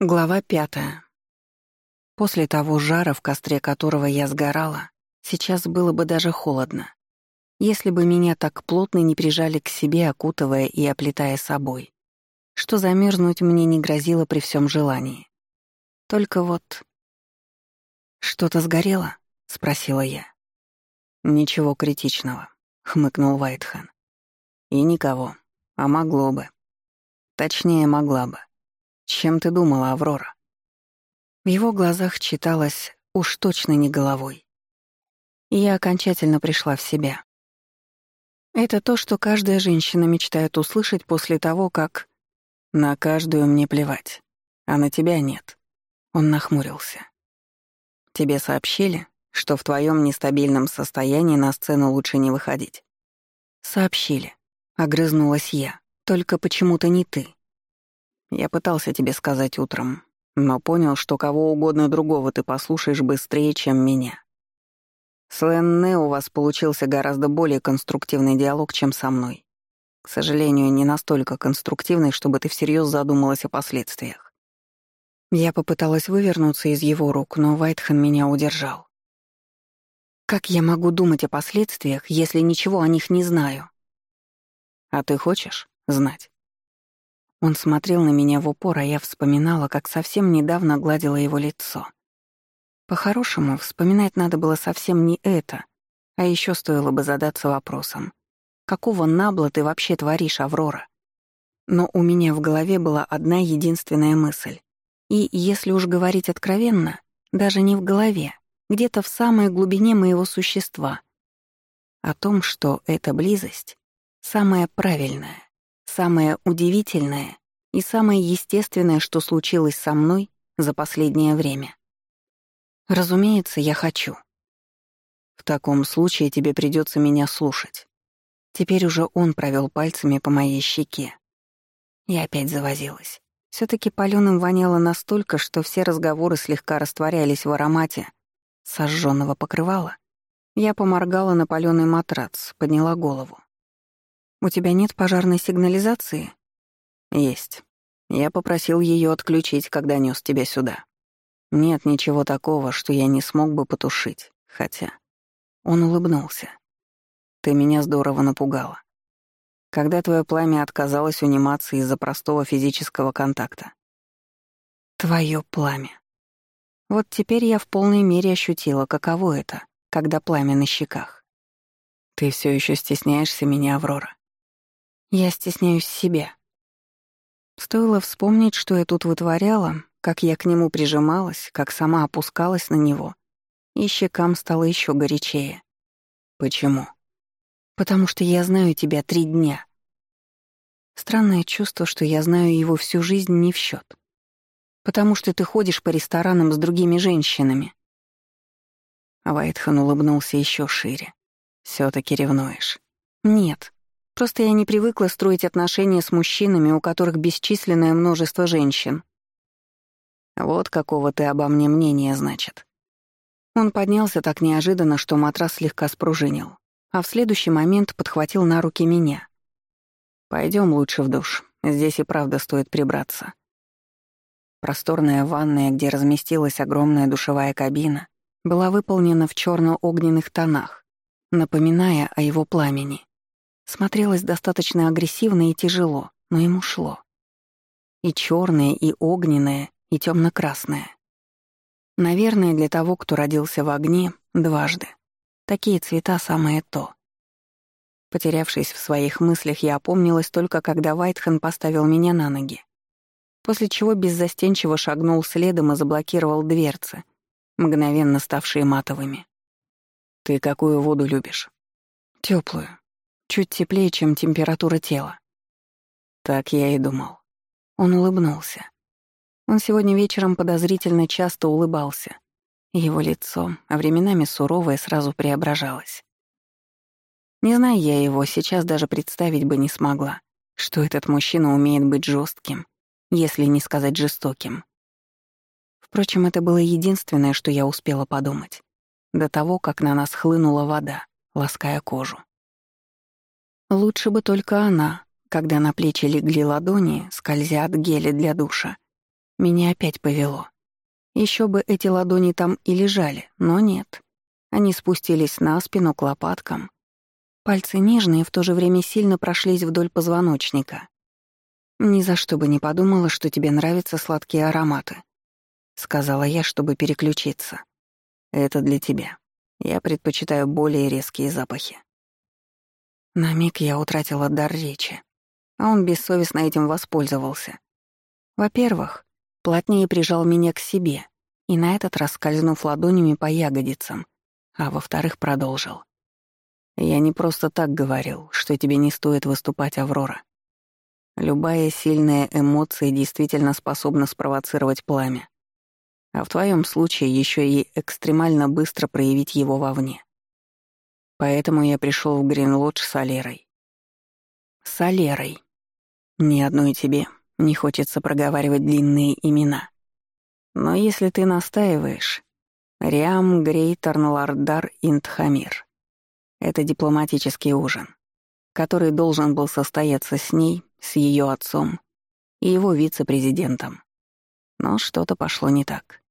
Глава пятая. После того жара, в костре которого я сгорала, сейчас было бы даже холодно, если бы меня так плотно не прижали к себе, окутывая и оплетая собой, что замерзнуть мне не грозило при всем желании. Только вот... «Что-то сгорело?» — спросила я. «Ничего критичного», — хмыкнул Вайтхан. «И никого. А могло бы. Точнее, могла бы. Чем ты думала, Аврора? В его глазах читалось уж точно не головой. Я окончательно пришла в себя. Это то, что каждая женщина мечтает услышать после того, как... На каждую мне плевать, а на тебя нет. Он нахмурился. Тебе сообщили, что в твоем нестабильном состоянии на сцену лучше не выходить? Сообщили. Огрызнулась я. Только почему-то не ты. Я пытался тебе сказать утром, но понял, что кого угодно другого ты послушаешь быстрее, чем меня. С Ленне у вас получился гораздо более конструктивный диалог, чем со мной. К сожалению, не настолько конструктивный, чтобы ты всерьез задумалась о последствиях. Я попыталась вывернуться из его рук, но Вайтхан меня удержал. Как я могу думать о последствиях, если ничего о них не знаю? А ты хочешь знать? Он смотрел на меня в упор, а я вспоминала, как совсем недавно гладила его лицо. По-хорошему, вспоминать надо было совсем не это, а еще стоило бы задаться вопросом. Какого набла ты вообще творишь, Аврора? Но у меня в голове была одна единственная мысль. И, если уж говорить откровенно, даже не в голове, где-то в самой глубине моего существа. О том, что эта близость — самая правильная самое удивительное и самое естественное, что случилось со мной за последнее время. Разумеется, я хочу. В таком случае тебе придется меня слушать. Теперь уже он провел пальцами по моей щеке. Я опять завозилась. все таки палёным воняло настолько, что все разговоры слегка растворялись в аромате сожженного покрывала. Я поморгала на палёный матрац, подняла голову. У тебя нет пожарной сигнализации? Есть. Я попросил ее отключить, когда нес тебя сюда. Нет ничего такого, что я не смог бы потушить. Хотя... Он улыбнулся. Ты меня здорово напугала. Когда твое пламя отказалось униматься из-за простого физического контакта. Твое пламя. Вот теперь я в полной мере ощутила, каково это, когда пламя на щеках. Ты все еще стесняешься меня, Аврора. Я стесняюсь себя. Стоило вспомнить, что я тут вытворяла, как я к нему прижималась, как сама опускалась на него, и щекам стало еще горячее. Почему? Потому что я знаю тебя три дня. Странное чувство, что я знаю его всю жизнь не в счет. Потому что ты ходишь по ресторанам с другими женщинами. Вайтхан улыбнулся еще шире. все таки ревнуешь. Нет, Просто я не привыкла строить отношения с мужчинами, у которых бесчисленное множество женщин. Вот какого ты обо мне мнения, значит. Он поднялся так неожиданно, что матрас слегка спружинил, а в следующий момент подхватил на руки меня. Пойдем лучше в душ. Здесь и правда стоит прибраться. Просторная ванная, где разместилась огромная душевая кабина, была выполнена в черно огненных тонах, напоминая о его пламени. Смотрелось достаточно агрессивно и тяжело, но ему шло. И черное, и огненное, и темно-красное. Наверное, для того, кто родился в огне, дважды. Такие цвета самое то. Потерявшись в своих мыслях, я опомнилась только, когда Вайтхен поставил меня на ноги. После чего беззастенчиво шагнул следом и заблокировал дверцы, мгновенно ставшие матовыми. «Ты какую воду любишь?» Теплую, Чуть теплее, чем температура тела. Так я и думал. Он улыбнулся. Он сегодня вечером подозрительно часто улыбался. Его лицо, а временами суровое, сразу преображалось. Не зная я его, сейчас даже представить бы не смогла, что этот мужчина умеет быть жестким, если не сказать жестоким. Впрочем, это было единственное, что я успела подумать, до того, как на нас хлынула вода, лаская кожу. Лучше бы только она, когда на плечи легли ладони, скользя от геля для душа, Меня опять повело. Еще бы эти ладони там и лежали, но нет. Они спустились на спину к лопаткам. Пальцы нежные в то же время сильно прошлись вдоль позвоночника. «Ни за что бы не подумала, что тебе нравятся сладкие ароматы», — сказала я, чтобы переключиться. «Это для тебя. Я предпочитаю более резкие запахи». На миг я утратила дар речи, а он бессовестно этим воспользовался. Во-первых, плотнее прижал меня к себе и на этот раз скользнув ладонями по ягодицам, а во-вторых, продолжил. «Я не просто так говорил, что тебе не стоит выступать, Аврора. Любая сильная эмоция действительно способна спровоцировать пламя, а в твоем случае еще и экстремально быстро проявить его вовне. Поэтому я пришел в Гринлодж с Алерой. С Алерой. Ни одной тебе не хочется проговаривать длинные имена. Но если ты настаиваешь, Риам Грейтер Лардар Интхамир. Это дипломатический ужин, который должен был состояться с ней, с ее отцом и его вице-президентом. Но что-то пошло не так.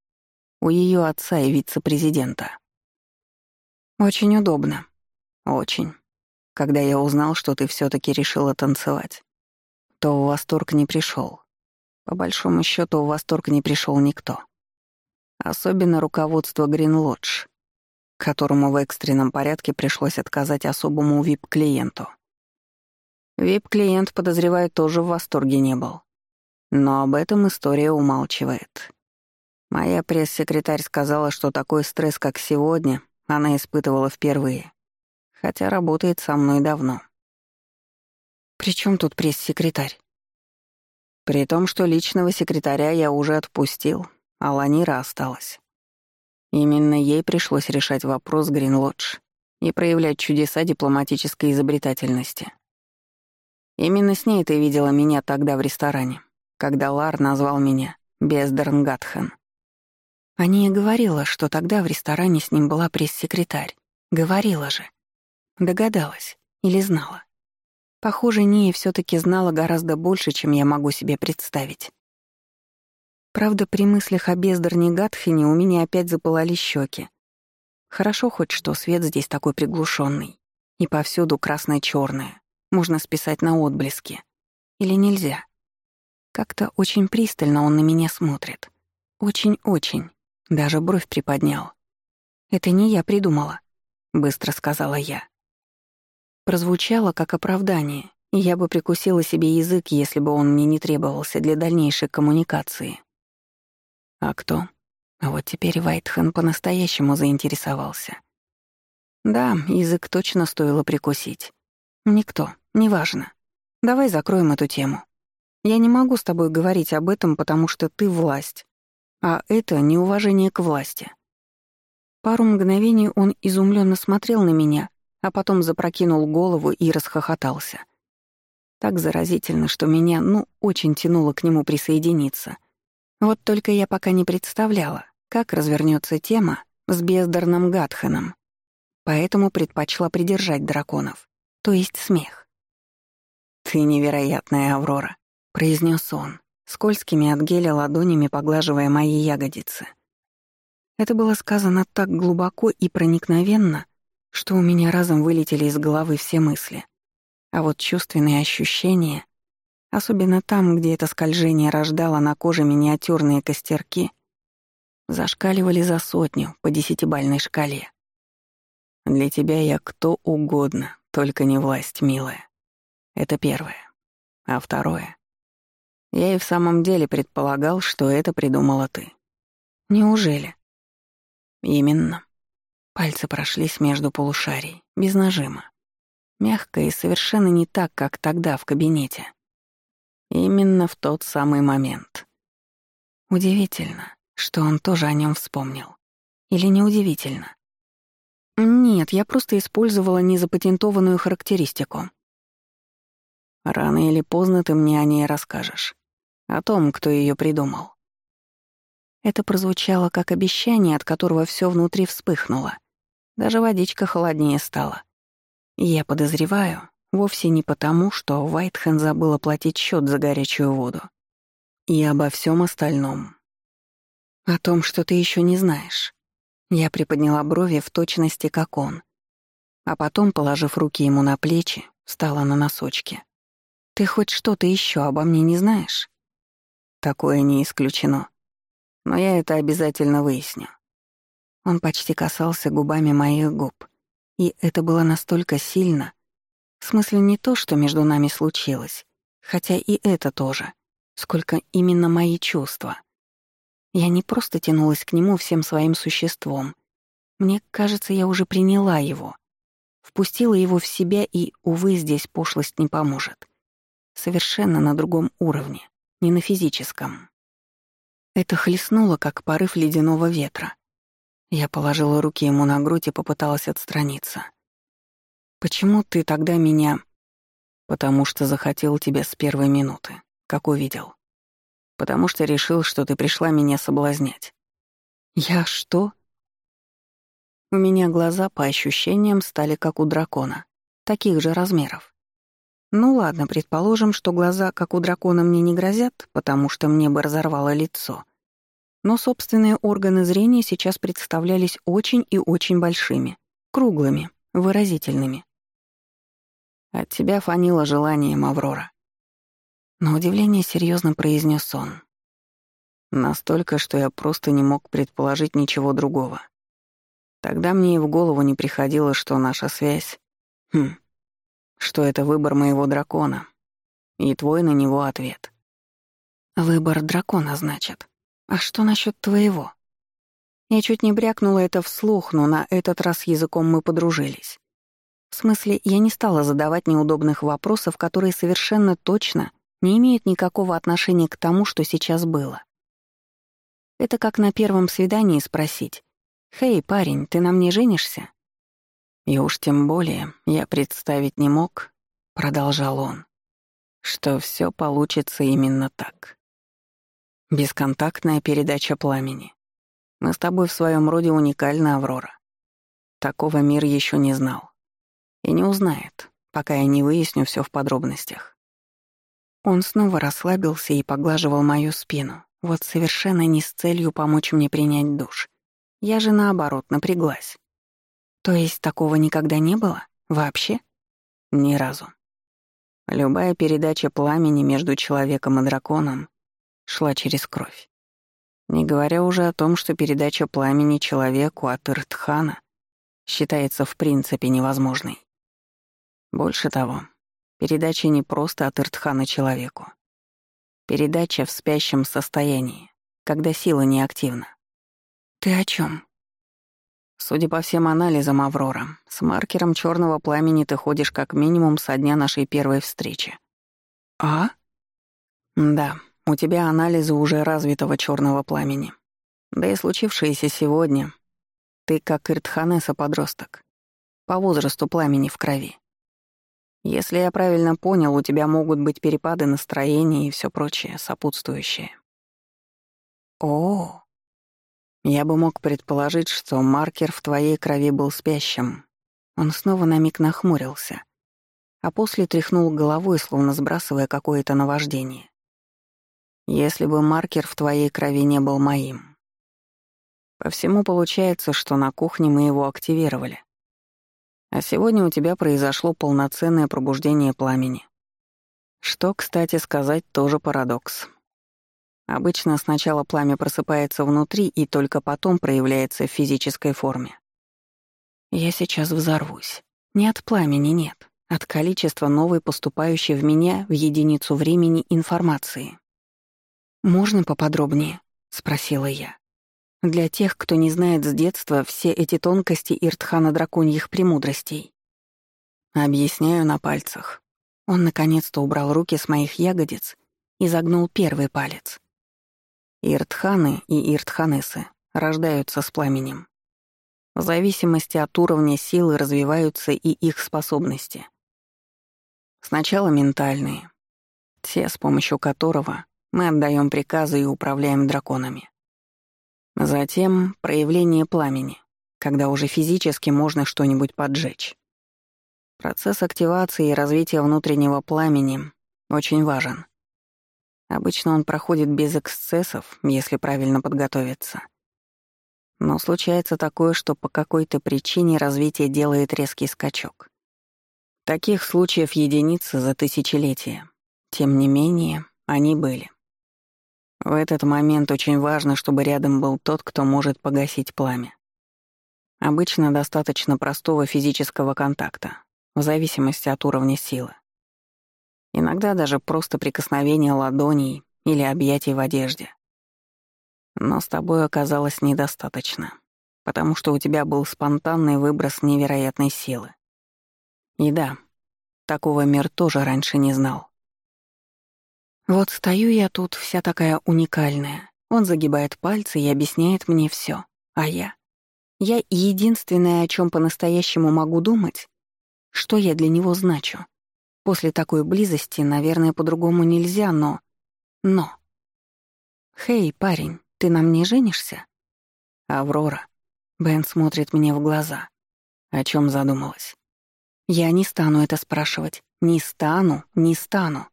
У ее отца и вице-президента. Очень удобно. Очень. Когда я узнал, что ты все таки решила танцевать, то в восторг не пришел. По большому счету в восторг не пришел никто. Особенно руководство Гринлодж, которому в экстренном порядке пришлось отказать особому вип-клиенту. Вип-клиент, подозреваю, тоже в восторге не был. Но об этом история умалчивает. Моя пресс-секретарь сказала, что такой стресс, как сегодня, она испытывала впервые хотя работает со мной давно. «При чем тут пресс-секретарь?» «При том, что личного секретаря я уже отпустил, а Ланира осталась. Именно ей пришлось решать вопрос Гринлодж и проявлять чудеса дипломатической изобретательности. Именно с ней ты видела меня тогда в ресторане, когда Лар назвал меня Бездернгатхен. О ней говорила, что тогда в ресторане с ним была пресс-секретарь. Говорила же. Догадалась или знала. Похоже, Ния все таки знала гораздо больше, чем я могу себе представить. Правда, при мыслях о бездарне Гатхине у меня опять запылали щеки. Хорошо хоть что свет здесь такой приглушенный, и повсюду красно черное можно списать на отблески. Или нельзя? Как-то очень пристально он на меня смотрит. Очень-очень. Даже бровь приподнял. «Это не я придумала», — быстро сказала я. Прозвучало как оправдание, и я бы прикусила себе язык, если бы он мне не требовался для дальнейшей коммуникации. А кто? А вот теперь Вайтхен по-настоящему заинтересовался. Да, язык точно стоило прикусить. Никто, неважно. Давай закроем эту тему. Я не могу с тобой говорить об этом, потому что ты власть. А это неуважение к власти. Пару мгновений он изумленно смотрел на меня, а потом запрокинул голову и расхохотался. Так заразительно, что меня, ну, очень тянуло к нему присоединиться. Вот только я пока не представляла, как развернется тема с бездарным Гатханом. Поэтому предпочла придержать драконов, то есть смех. «Ты невероятная, Аврора», — произнес он, скользкими от геля ладонями поглаживая мои ягодицы. Это было сказано так глубоко и проникновенно, что у меня разом вылетели из головы все мысли. А вот чувственные ощущения, особенно там, где это скольжение рождало на коже миниатюрные костерки, зашкаливали за сотню по десятибальной шкале. Для тебя я кто угодно, только не власть, милая. Это первое. А второе. Я и в самом деле предполагал, что это придумала ты. Неужели? Именно. Пальцы прошлись между полушарий, без нажима. Мягко и совершенно не так, как тогда в кабинете. Именно в тот самый момент. Удивительно, что он тоже о нем вспомнил. Или неудивительно? Нет, я просто использовала незапатентованную характеристику. Рано или поздно ты мне о ней расскажешь. О том, кто ее придумал. Это прозвучало как обещание, от которого все внутри вспыхнуло. Даже водичка холоднее стала. Я подозреваю, вовсе не потому, что Вайтхен забыл оплатить счет за горячую воду. И обо всем остальном. О том, что ты еще не знаешь. Я приподняла брови в точности, как он. А потом, положив руки ему на плечи, встала на носочки. «Ты хоть что-то еще обо мне не знаешь?» «Такое не исключено. Но я это обязательно выясню». Он почти касался губами моих губ. И это было настолько сильно. В смысле не то, что между нами случилось, хотя и это тоже, сколько именно мои чувства. Я не просто тянулась к нему всем своим существом. Мне кажется, я уже приняла его. Впустила его в себя, и, увы, здесь пошлость не поможет. Совершенно на другом уровне, не на физическом. Это хлестнуло, как порыв ледяного ветра. Я положила руки ему на грудь и попыталась отстраниться. «Почему ты тогда меня...» «Потому что захотел тебя с первой минуты, как увидел потому что решил, что ты пришла меня соблазнять». «Я что?» У меня глаза, по ощущениям, стали как у дракона, таких же размеров. Ну ладно, предположим, что глаза, как у дракона, мне не грозят, потому что мне бы разорвало лицо. Но собственные органы зрения сейчас представлялись очень и очень большими, круглыми, выразительными. От тебя фанило желанием, Аврора. На удивление серьезно произнес он. Настолько, что я просто не мог предположить ничего другого. Тогда мне и в голову не приходило, что наша связь... Хм... Что это выбор моего дракона. И твой на него ответ. Выбор дракона, значит. А что насчет твоего? Я чуть не брякнула это вслух, но на этот раз языком мы подружились. В смысле, я не стала задавать неудобных вопросов, которые совершенно точно не имеют никакого отношения к тому, что сейчас было. Это как на первом свидании спросить «Хей, парень, ты на мне женишься?» «И уж тем более я представить не мог», — продолжал он, «что все получится именно так. Бесконтактная передача пламени. Мы с тобой в своем роде уникальна, Аврора. Такого мир еще не знал. И не узнает, пока я не выясню все в подробностях. Он снова расслабился и поглаживал мою спину, вот совершенно не с целью помочь мне принять душ. Я же, наоборот, напряглась. То есть такого никогда не было? Вообще? Ни разу. Любая передача пламени между человеком и драконом шла через кровь. Не говоря уже о том, что передача пламени человеку от Иртхана считается в принципе невозможной. Больше того, Передача не просто от Иртхана человеку. Передача в спящем состоянии, когда сила неактивна. Ты о чем? Судя по всем анализам Аврора, с маркером черного пламени ты ходишь как минимум со дня нашей первой встречи. А? Да, у тебя анализы уже развитого черного пламени. Да и случившееся сегодня. Ты как Иртханеса-подросток. По возрасту пламени в крови. Если я правильно понял, у тебя могут быть перепады настроения и все прочее, сопутствующее. О, я бы мог предположить, что маркер в твоей крови был спящим. Он снова на миг нахмурился, а после тряхнул головой, словно сбрасывая какое-то наваждение. Если бы маркер в твоей крови не был моим. По всему получается, что на кухне мы его активировали. А сегодня у тебя произошло полноценное пробуждение пламени. Что, кстати сказать, тоже парадокс. Обычно сначала пламя просыпается внутри и только потом проявляется в физической форме. Я сейчас взорвусь. Не от пламени нет, от количества новой поступающей в меня в единицу времени информации. «Можно поподробнее?» — спросила я. Для тех, кто не знает с детства все эти тонкости Иртхана драконьих премудростей. Объясняю на пальцах. Он наконец-то убрал руки с моих ягодиц и загнул первый палец. Иртханы и Иртханесы рождаются с пламенем. В зависимости от уровня силы развиваются и их способности. Сначала ментальные, те, с помощью которого мы отдаем приказы и управляем драконами. Затем проявление пламени, когда уже физически можно что-нибудь поджечь. Процесс активации и развития внутреннего пламени очень важен. Обычно он проходит без эксцессов, если правильно подготовиться. Но случается такое, что по какой-то причине развитие делает резкий скачок. Таких случаев единицы за тысячелетия. Тем не менее, они были. В этот момент очень важно, чтобы рядом был тот, кто может погасить пламя. Обычно достаточно простого физического контакта, в зависимости от уровня силы. Иногда даже просто прикосновение ладоней или объятий в одежде. Но с тобой оказалось недостаточно, потому что у тебя был спонтанный выброс невероятной силы. И да, такого мир тоже раньше не знал. Вот стою я тут, вся такая уникальная. Он загибает пальцы и объясняет мне все, а я... Я единственное, о чем по-настоящему могу думать, что я для него значу. После такой близости, наверное, по-другому нельзя, но... Но... «Хей, парень, ты на мне женишься?» «Аврора». Бен смотрит мне в глаза. О чем задумалась? Я не стану это спрашивать. Не стану, не стану.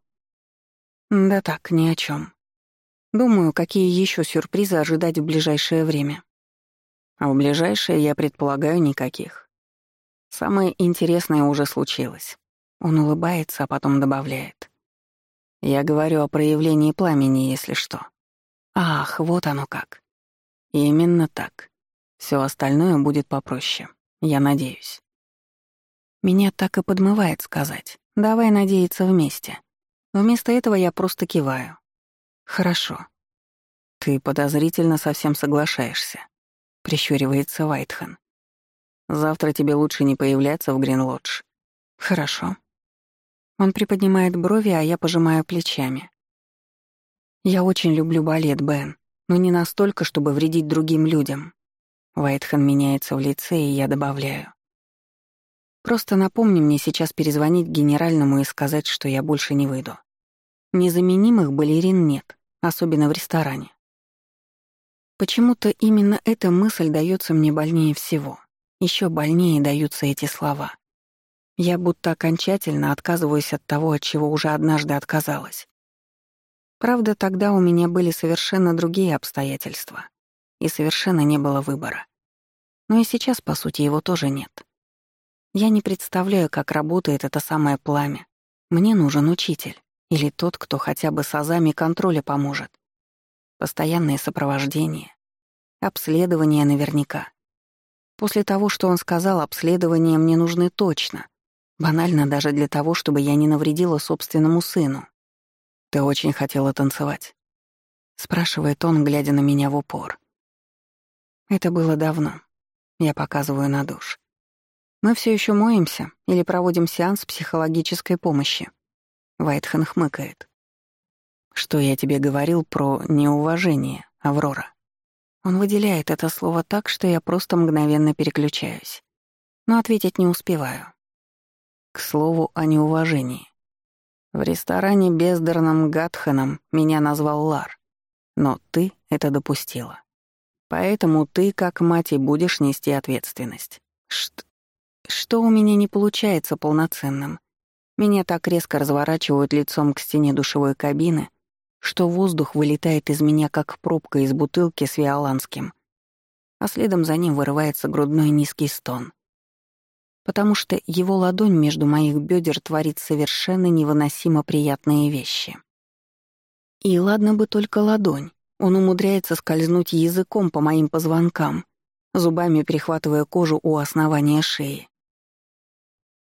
Да так, ни о чем. Думаю, какие еще сюрпризы ожидать в ближайшее время. А в ближайшее, я предполагаю, никаких. Самое интересное уже случилось. Он улыбается, а потом добавляет. Я говорю о проявлении пламени, если что. Ах, вот оно как. именно так. Все остальное будет попроще. Я надеюсь. Меня так и подмывает сказать. Давай надеяться вместе. Вместо этого я просто киваю. Хорошо. Ты подозрительно совсем соглашаешься. Прищуривается Вайтхан. Завтра тебе лучше не появляться в Гринлодж. Хорошо. Он приподнимает брови, а я пожимаю плечами. Я очень люблю балет, Бен, но не настолько, чтобы вредить другим людям. Вайтхан меняется в лице, и я добавляю. Просто напомни мне сейчас перезвонить генеральному и сказать, что я больше не выйду. Незаменимых балерин нет, особенно в ресторане. Почему-то именно эта мысль дается мне больнее всего. Еще больнее даются эти слова. Я будто окончательно отказываюсь от того, от чего уже однажды отказалась. Правда, тогда у меня были совершенно другие обстоятельства, и совершенно не было выбора. Но и сейчас, по сути, его тоже нет. Я не представляю, как работает это самое пламя. Мне нужен учитель или тот, кто хотя бы с азами контроля поможет. Постоянное сопровождение, обследование наверняка. После того, что он сказал, обследования мне нужны точно, Банально даже для того, чтобы я не навредила собственному сыну. «Ты очень хотела танцевать?» — спрашивает он, глядя на меня в упор. Это было давно. Я показываю на душ. Мы все еще моемся или проводим сеанс психологической помощи. Вайтхен хмыкает. Что я тебе говорил про неуважение, Аврора? Он выделяет это слово так, что я просто мгновенно переключаюсь. Но ответить не успеваю. К слову о неуважении. В ресторане бездарным Гатханом меня назвал Лар, но ты это допустила. Поэтому ты, как мать, и будешь нести ответственность. Что, что у меня не получается полноценным? Меня так резко разворачивают лицом к стене душевой кабины, что воздух вылетает из меня, как пробка из бутылки с виоланским, а следом за ним вырывается грудной низкий стон потому что его ладонь между моих бедер творит совершенно невыносимо приятные вещи. И ладно бы только ладонь, он умудряется скользнуть языком по моим позвонкам, зубами перехватывая кожу у основания шеи.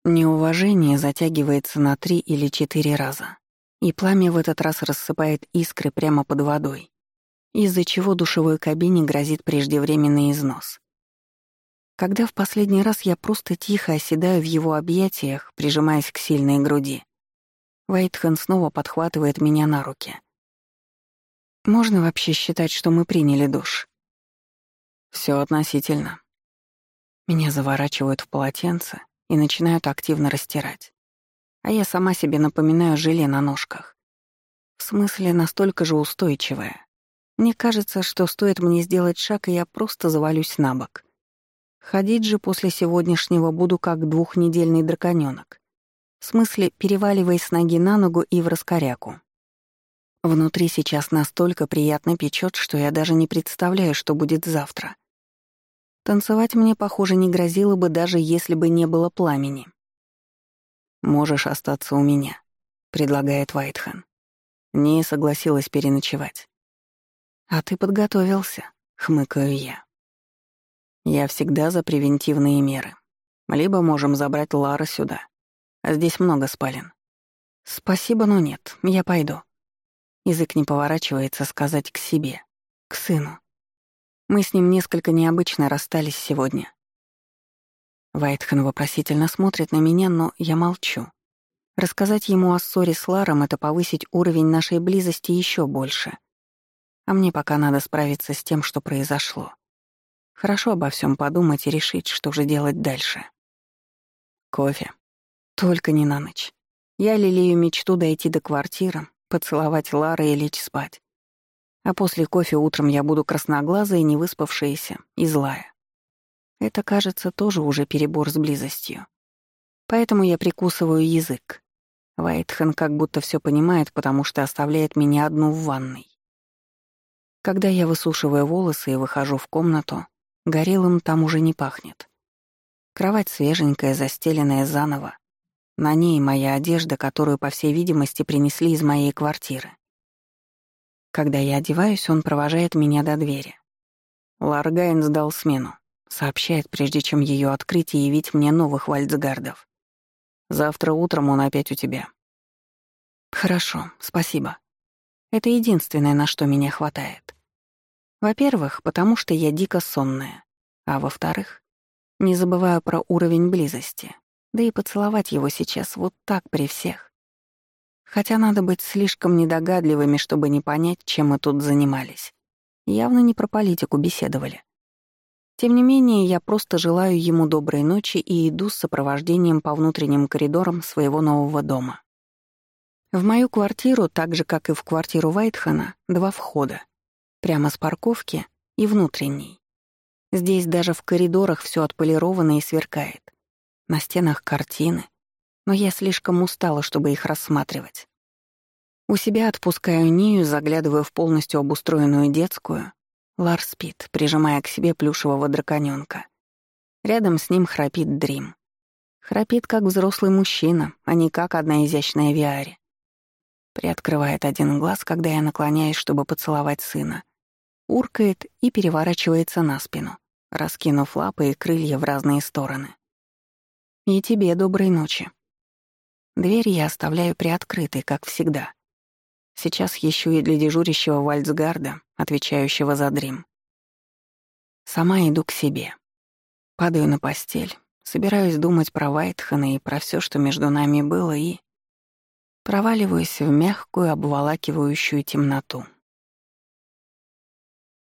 Неуважение затягивается на три или четыре раза, и пламя в этот раз рассыпает искры прямо под водой, из-за чего душевой кабине грозит преждевременный износ. Когда в последний раз я просто тихо оседаю в его объятиях, прижимаясь к сильной груди, Вайтхен снова подхватывает меня на руки. Можно вообще считать, что мы приняли душ? Все относительно. Меня заворачивают в полотенце и начинают активно растирать. А я сама себе напоминаю желе на ножках. В смысле, настолько же устойчивое. Мне кажется, что стоит мне сделать шаг, и я просто завалюсь на бок — Ходить же после сегодняшнего буду как двухнедельный драконёнок. В смысле, переваливаясь с ноги на ногу и в раскоряку. Внутри сейчас настолько приятно печет, что я даже не представляю, что будет завтра. Танцевать мне, похоже, не грозило бы, даже если бы не было пламени. «Можешь остаться у меня», — предлагает Вайтхан. Не согласилась переночевать. «А ты подготовился», — хмыкаю я. «Я всегда за превентивные меры. Либо можем забрать Лара сюда. Здесь много спален». «Спасибо, но нет, я пойду». Язык не поворачивается сказать к себе, к сыну. Мы с ним несколько необычно расстались сегодня. Вайтхен вопросительно смотрит на меня, но я молчу. Рассказать ему о ссоре с Ларом — это повысить уровень нашей близости еще больше. А мне пока надо справиться с тем, что произошло. Хорошо обо всем подумать и решить, что же делать дальше. Кофе. Только не на ночь. Я лелею мечту дойти до квартиры, поцеловать Лара и лечь спать. А после кофе утром я буду красноглазая, невыспавшаяся и злая. Это, кажется, тоже уже перебор с близостью. Поэтому я прикусываю язык. Вайтхен как будто все понимает, потому что оставляет меня одну в ванной. Когда я высушиваю волосы и выхожу в комнату, горелым там уже не пахнет. Кровать свеженькая, застеленная заново. На ней моя одежда, которую, по всей видимости, принесли из моей квартиры. Когда я одеваюсь, он провожает меня до двери. Ларгайн сдал смену. Сообщает, прежде чем ее открыть и явить мне новых вальцгардов. Завтра утром он опять у тебя. Хорошо, спасибо. Это единственное, на что меня хватает. Во-первых, потому что я дико сонная. А во-вторых, не забываю про уровень близости. Да и поцеловать его сейчас вот так при всех. Хотя надо быть слишком недогадливыми, чтобы не понять, чем мы тут занимались. Явно не про политику беседовали. Тем не менее, я просто желаю ему доброй ночи и иду с сопровождением по внутренним коридорам своего нового дома. В мою квартиру, так же, как и в квартиру Вайтхана, два входа. Прямо с парковки и внутренний. Здесь даже в коридорах все отполировано и сверкает. На стенах картины. Но я слишком устала, чтобы их рассматривать. У себя отпускаю Нию, заглядываю в полностью обустроенную детскую, Лар спит, прижимая к себе плюшевого драконёнка. Рядом с ним храпит Дрим. Храпит, как взрослый мужчина, а не как одна изящная Виари. Приоткрывает один глаз, когда я наклоняюсь, чтобы поцеловать сына. Уркает и переворачивается на спину, раскинув лапы и крылья в разные стороны. И тебе доброй ночи. Дверь я оставляю приоткрытой, как всегда. Сейчас еще и для дежурящего Вальцгарда, отвечающего за Дрим. Сама иду к себе. Падаю на постель, собираюсь думать про Вайтхана и про все, что между нами было, и... Проваливаюсь в мягкую, обволакивающую темноту.